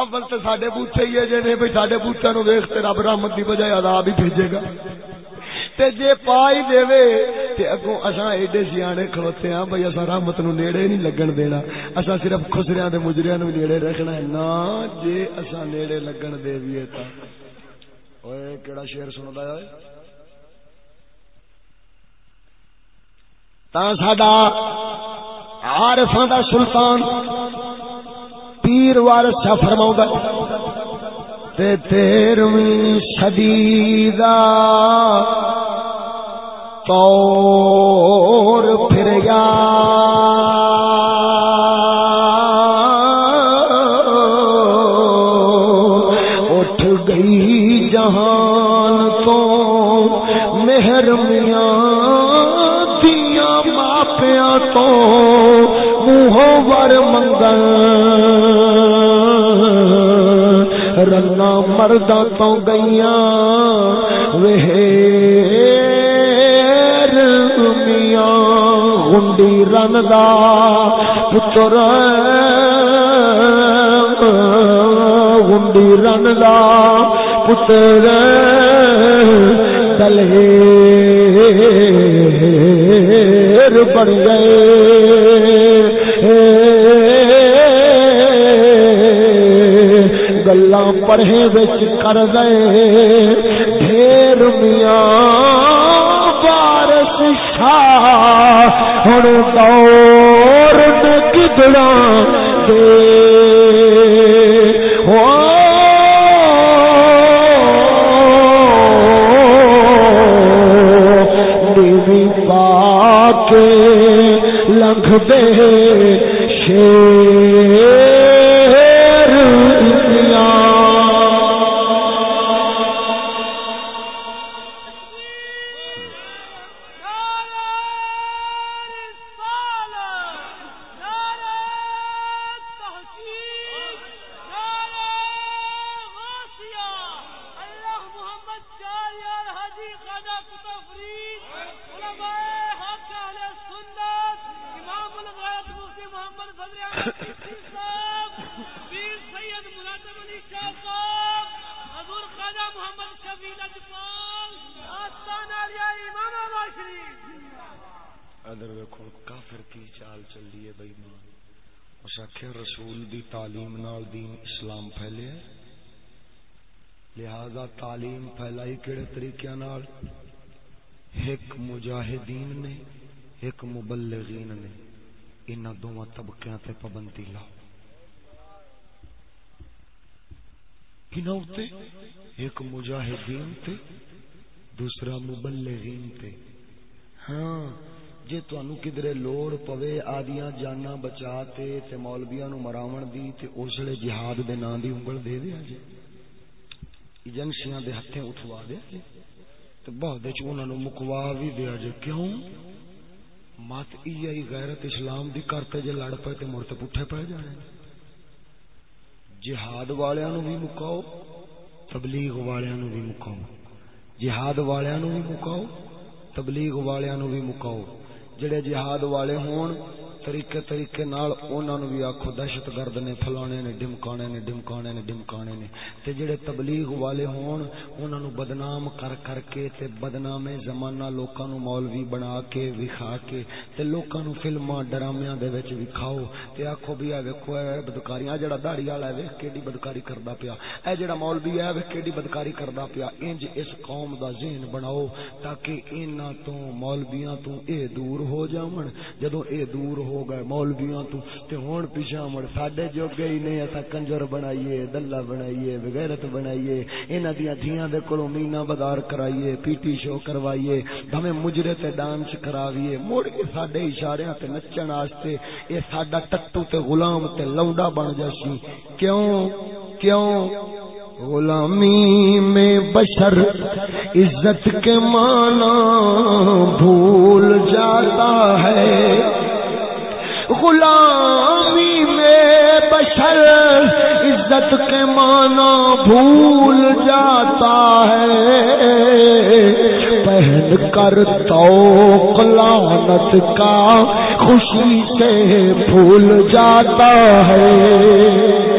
اول تے ساڈے بوٹے ہی ہے، جے نے بھئی ساڈے بوٹیاں نو ویکھ تے رب رحمت دی بجائے عذاب ہی بھیجے گا۔ تے جے پائی دے تے اگوں اساں ایڈے سیانے کھلوتے ہاں بھئی اساں رحمت نو نیڑے نہیں لگن دینا۔ اساں صرف خسریاں دے مجریاں نو نیڑے رکھنا ہے۔ نا جے اساں نیڑے لگن دے ویے تا۔ اوئے، کیڑا شعر سندا ہے؟ تا ساڈا عارفاں دا سلطان پیر وارث شاہ فرماؤں تے تیرویں صدی دا طور پھر یا اٹھ گئی جہان تو مہر دیا ماپیا تو منہ ور منگل رنگا مردہ تو گئیاں وہ گنڈی رن دا پتر گنڈی رن دا پتر دلے بن گئے۔ گلا پڑھے بچ کر گئے۔ ڈھیر میاں ہر دور کدڑا دے۔ تعلیم پھیلائی کہڑے طریقے نال؟ ایک مجاہدین نے، ایک مبلغین نے انہاں دوواں طبقیاں تے پابندی لاؤ۔ تے ایک مجاہدین تے دوسرا مبلغین تے۔ ہاں جے تانوں کدرے لوڑ پوے آدیاں جاناں بچا تے تے مولویاں نو مراون دی تے اس جہاد دے نام دی انگل دے دیاں جی ایجنسیاں دے ہتھیں اٹھوا دیا تو بہت دے چونہ نو مکوا بھی دیا جے کیوں؟ مات ایہی غیرت اسلام دی کرتے جے لڑ پے تے مرتے پٹھے پے جانے۔ جہاد والیاں نو بھی مکاؤ، تبلیغ والے نو بھی مکاؤ۔ جہاد والیاں نو بھی مکاؤ، تبلیغ والیاں نو بھی مکاؤ۔ جڑے جہاد والے ہون طریقے طریقے نال انہاں نو بھی آکھو دہشت گرد نے فلانے نے ڈمکانے نے ڈمکانے نے ڈمکانے نے۔ تے جڑے تبلیغ والے ہون، انہاں نو بدنام کر کر کے تے بدنام زمانہ لوکاں نو مولوی بنا کے وکھا کے تے لوکاں نو فلماں، ڈرامیاں دے وچ وکھاؤ۔ تے آکھو بھی اے ویکھو اے بدکاریاں جڑا داڑھی والا اے ویکھ کیڑی بدکاری کردا پیا۔ اے جڑا مولوی اے ویکھ کیڑی بدکاری کردا پیا۔ انج اس قوم دا ذہن بناؤ تاکہ انہاں تو مولویاں تو اے دور ہو جاون جدوں اے دور ہو ہو گئے مولویاں تو، تے ہون پیچھے مڑ ساڈے جو گئی نہیں اسا کنجر بنائیے، دلہ بنائیے بغیرت بنائیے، انہاں دیاں دھیاں دے کولوں مینا بازار کرائیے، پی ٹی شو کروائیے بھویں مجرے تے ڈانس کراویے، مڑ کے ساڈے اشاریاں تے نچن واسطے اے ساڈا ٹٹو تے غلام تے لونڈا بن جاسی کیوں؟ کیوں؟ غلامی میں بشر عزت کے معنی بھول جاتا ہے۔ غلامی میں بشر عزت کے معنی بھول جاتا ہے۔ پہن کر تو لانت کا خوشی سے بھول جاتا ہے۔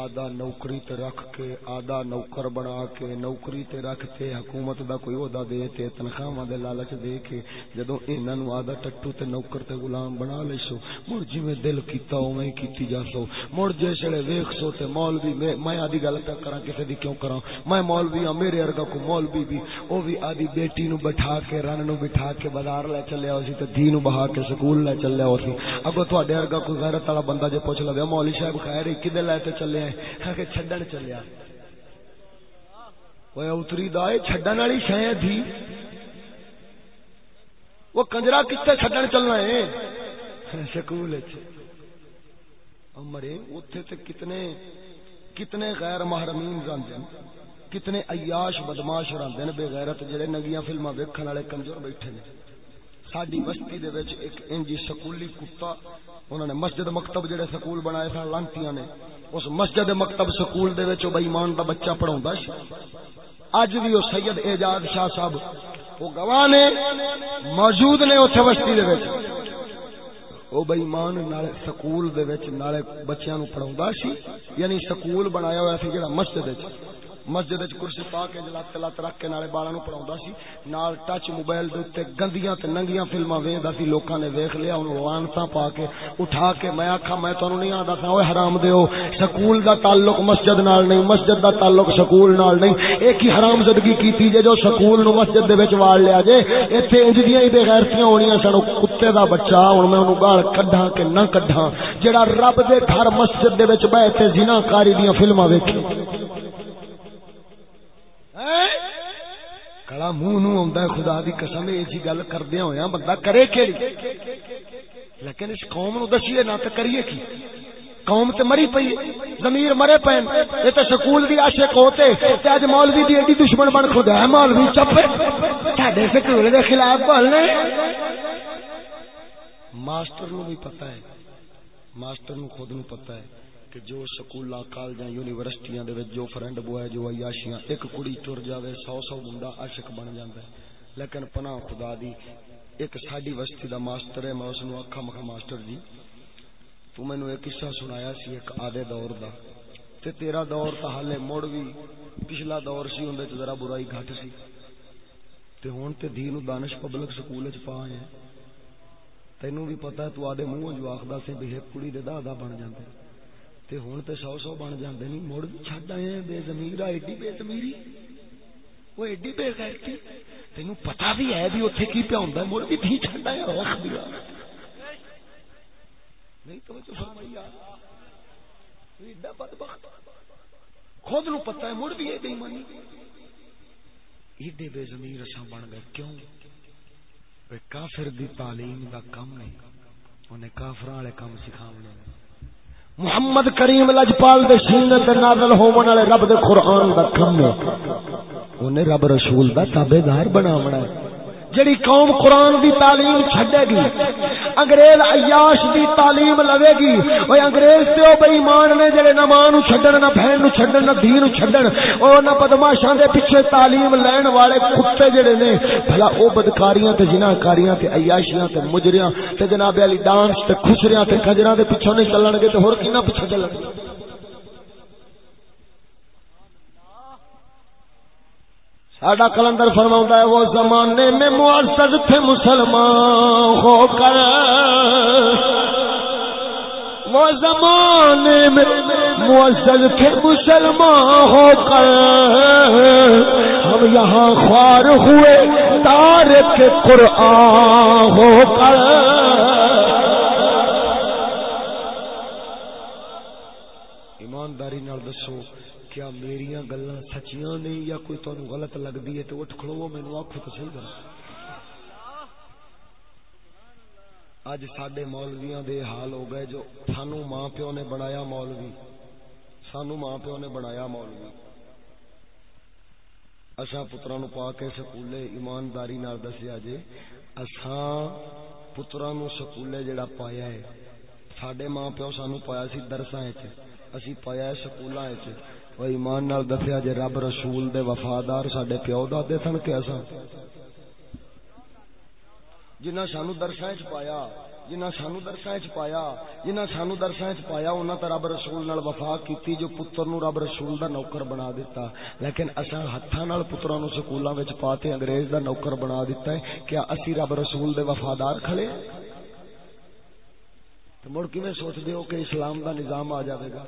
آدھا نوکری تے رکھ کے، آدھا نوکر بنا کے، نوکری تے رکھ کے حکومت دا کوئی عہدہ دے تے تنخواہاں دے لالچ دے کے جدوں انہاں نو آدھا ٹٹو تے نوکر تے غلام بنا لیسو مڑ جویں دل کیتا اوویں کیتی جاسو۔ مڑ جے چھڑے ویکھ سو تے مولوی، میں میں آدھی گل تک کراں، کسے دی کیوں کراں؟ میں مولوی ہاں میرے ارگا کو مولوی بھی۔ او بھی آدھی بیٹی نو بٹھا کے، رن نو بٹھا کے بازار لے چلیا ہوسی تے دی نو بہا کے سکول لے چلیا ہوسی۔ اگوں تہاڈے ارگا کوئی غیرت والا بندہ جے پوچھ لوے مولوی صاحب خیر ہے کدے لے تے چلے ہیں چھڈن چلیا۔ وہ اتری دے چڈن والی شہ تھی۔ وہ کنجرا کتنے چڈن چلنا ہے؟ سکول مرے اتے تو کتنے کتنے غیر محرمین راندے کتنے عیاش بدماش راندے بے غیرت، جڑے نگیاں فلماں ویکھن والے کنجر بیٹھے نے ساری بستی دے وچ ایک انجی سکولی کتا انہوں نے مسجد مکتب جڑے سکول بنائے سن، لانتیاں نے۔ اس مسجد مکتب سکول دے وچ بے ایمان دا بچہ پڑھاوندا سی۔ اج بھی وہ سید اعجاز شاہ صاحب وہ گواہ نے، موجود نے اتنے بستی دے وچ۔ وہ بےمان نالے سکول دے وچ نالے بچیاں نو پڑھاوندا سی یعنی سکول بنایا ہوا سی جڑا مسجد وچ۔ مسجد وچ کرسی پا کے جلات لات رکھ کے نالے بالاں نو پڑھاوندا سی، نال ٹچ موبائل دے اوتے گندیاں تے ننگیاں فلماں ویندا سی، لوکاں نے ویکھ لیا اونوں لعنتاں پا کے اٹھا کے میں آکھا، میں تانوں نہیں آندا سا اوے حرام دیو سکول دا تعلق مسجد نال نہیں، مسجد دا تعلق سکول نال نہیں۔ ایک ہی حرام زدگی کیتی جے، جو سکول نو مسجد دے وچ واڑ لیا جے، ایتھے انج دیاں ہی بے غیرتیاں ہونیاں سن کتے دا بچہ، ہن میں اونوں گال کڈھاں کہ نہ کڈھاں، جڑا رب دے گھر مسجد دے وچ بیٹھ کے زنا کاری دیاں فلماں ویکھی کڑا منہ نو آندا ہے، خدا دی قسم یہ جی گل کردیا ہویا بندہ کرے کیڑی؟ لیکن اس قوم نو دسیے، نہ تے کریے کی؟ قوم تے مری پئی، ضمیر مرے پین اے تے سکول دی عاشق ہوتے، تے اج مولوی دی ایڈی دشمن بن، خدا ہے مولوی، چپ ساڈے سکول دے خلاف بولنے ماسٹر نو بھی پتہ ہے، ماسٹر نو خود نو پتہ ہے۔ کہ جو سکولا کالجاں، یونیورسٹیاں دے وچ جو فرینڈ بوائے، جو عیاشیاں، ایک کڑی ٹر جاوے، سو سو منڈا عاشق بن جاندا ہے لیکن پناہ خدا دی، ایک ساڈی وستی دا ماسٹر ہے، میں اس نو اکھا مکھا ماسٹر جی؟ تو مینوں ایک قصہ سنایا سی، ایک آدھے دور دا۔ تے تیرا دور تا حالے مڑ وی، پچھلا دور سی اون وچ ذرا برائی گھٹ سی۔ تے ہن تے دین دانش پبلک سکول وچ پا آئے تینوں بھی پتہ ہے، تو آدھے منہ جو آخدا سی بھی ایک کڑی دے دا دا بن جاندے۔ تے ہن تے سو سو بن جاندے نہیں مڑ چھڈ آئے بے زمیر ایڈی بے زمیری۔ وہ ایڈی بے غیرتی۔ تینوں پتہ بھی ہے بھی اوتھے کی پیا ہوندا مڑ بھی تھی چھڈ آیا رکھ دیا۔ نہیں تو جو فرمائی ایڈا بدبخت۔ خود نو پتہ ہے، مڑ بھی اے بے ایمانی ایڈے بے زمیر اساں بن گئے، کیوں؟ کافر دی تعلیم دا کم نہیں انہیں کافراں والے کام سکھاونے محمد کریم لجپال دے سینے تے نازل ہون والے رب دے قرآن دا کم ہے اونے رب رسول دا تابعدار بناونا ہے۔ جڑی قوم قرآن دی تعلیم چھڈے گی، انگریز عیاش دی تعلیم لوے گی او انگریز تے او بے ایمان نے جڑے نہ ماں نو چھڈن، نہ بہن نو چھڈن، نہ دین نو چھڈن، او نہ بدماشاں دے پیچھے تعلیم لین والے کتے جڑے نے، بھلا او بدکاریاں تے جناکاریاں تے عیاشیاں تے مجریاں تے جناب علی ڈانس تے خسریاں تے کجراں دے پیچھے نہیں چلن گے تے ہور کینا پیچھے چلن گے؟ ساڈا کلندر فرما ہے، وہ زمانے میں معزز تھے مسلمان، ہو کر۔ وہ زمانے میں معزز تھے مسلمان، ہو کر۔ ہم یہاں خوار ہوئے تار کے قرآن، ہو کر۔ کیا میری گلا سچیاں نہیں یا کوئی تمہیں غلط لگتی ہے تو اٹھ کھڑو مینو آخو تو صحیح کرو اج سڈے مولویا دے حال ہو گئے جو سانو ماں پیو نے بنایا مولوی۔ سانو ماں پیو نے بنایا مولوی۔ اصا پترا نو پا کے سکولے ایمانداری دسیا جے، اساں پترا نو سکولے جڑا پایا ہے سڈے ماں پیو سانو پایا سی درساں اسی پایا ہے سکولاں وہ ایمان نال دسیا جے رب رسول دے وفادار سڈے پیو دے سن کے اصا جنہ سانو درساں چ پایا جنہ سانو درساں چ پایا جنہ سانو درساں چ پایا، انہاں تے رب رسول نال وفا کیتی جو پتر نو رب رسول دا نوکر بنا دیتا لیکن اساں ہتھاں نال پتراں نو سکولاں وچ پاتے انگریز دا نوکر بنا دیتا ہے کیا اسی رب رسول دے وفادار کھڑے تو مڑ کیویں سوچ دیو کہ اسلام دا نظام آ جاوے گا؟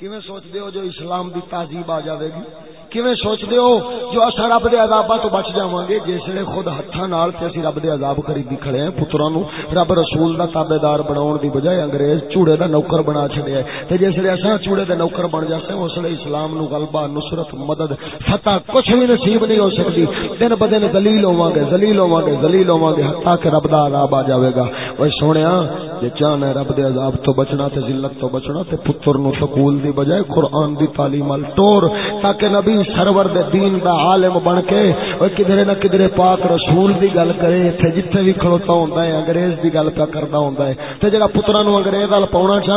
کیویں سوچ دیو جو اسلام دی تہذیب آ جاوے گی؟ کیویں سوچ دیو جو اسا رب دے عذاباں تو بچ جاواں گے جس لے خود ہتھاں نال تے اسی رب دے عذاب خریدی کھڑے ہیں پتراں نو رب رسول دا تابعدار بناون دی بجائے انگریز چوڑے دا نوکر بنا چھڈیا ہے۔ تے جس لے اسا چوڑے دے نوکر بن جاتے ہیں اس لے اسلام نو غلبہ، نصرت، مدد، فتح کچھ بھی نصیب نہیں ہو سکتی۔ دن بدن ذلیل ہوواں گے ذلیل ہوواں گے ذلیل ہوواں گے حتا کہ رب دا عذاب آ جاوے گا۔ اوے سونیا، جے چاہنا رب دے عذاب تو بچنا تے ذلت تو بچنا تے پتر نو سکول دی بجائے قرآن دی تعلیم ال ٹور، تاکہ نبی سرور دے دین دا عالم بن کے او کدھرے نہ کدھرے پاک رسول دی گل کرے، تے جتھے بھی کھڑوتا ہوندا ہے، انگریز دی گل پہ کردا ہوندا ہے۔ تے جڑا پتراں نو انگریز ال پاونا